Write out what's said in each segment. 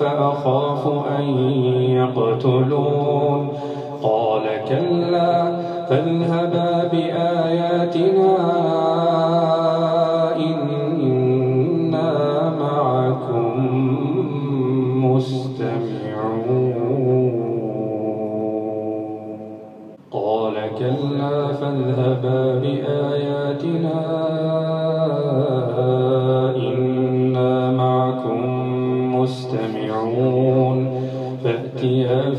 فأخاف أن يقتلون. قال كلا فاذهبا بآياتنا.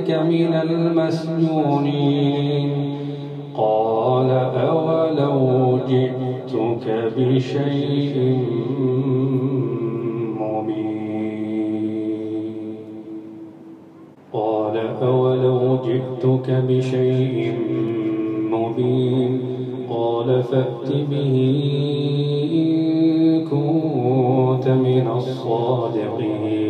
لأجعلنك من المسجونين قال أولو جئتك بشيء قال أولو جئتك بشيء مبين. قال فأت به إن كنت من الصادقين.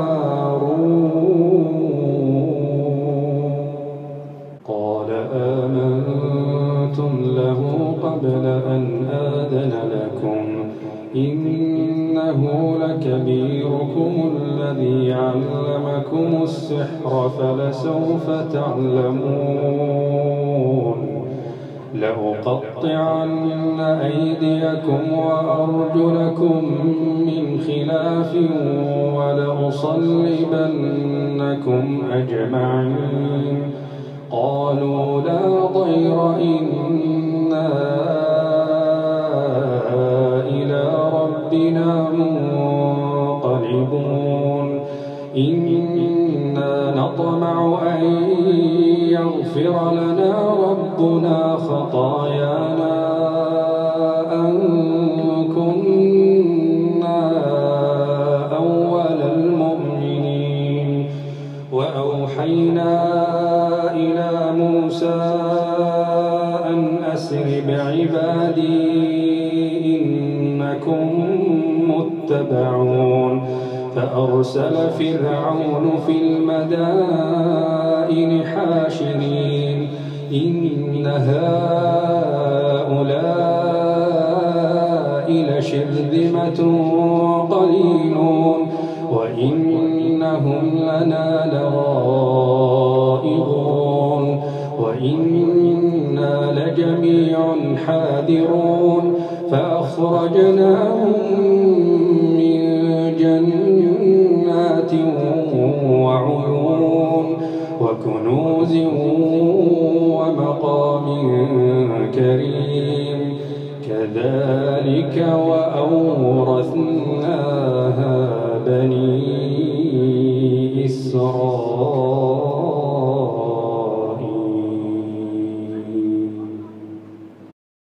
السحر فلسوف تعلمون لأقطعن أيديكم وأرجلكم من خلاف ولأصلبنكم أجمعين قالوا لا ضير إنا إنا نطمع أن يغفر لنا ربنا خطايانا فأرسل فرعون في المدائن حاشرين. إن هؤلاء لشرذمة كريم كذلك وأورثناها بني إسرائيل.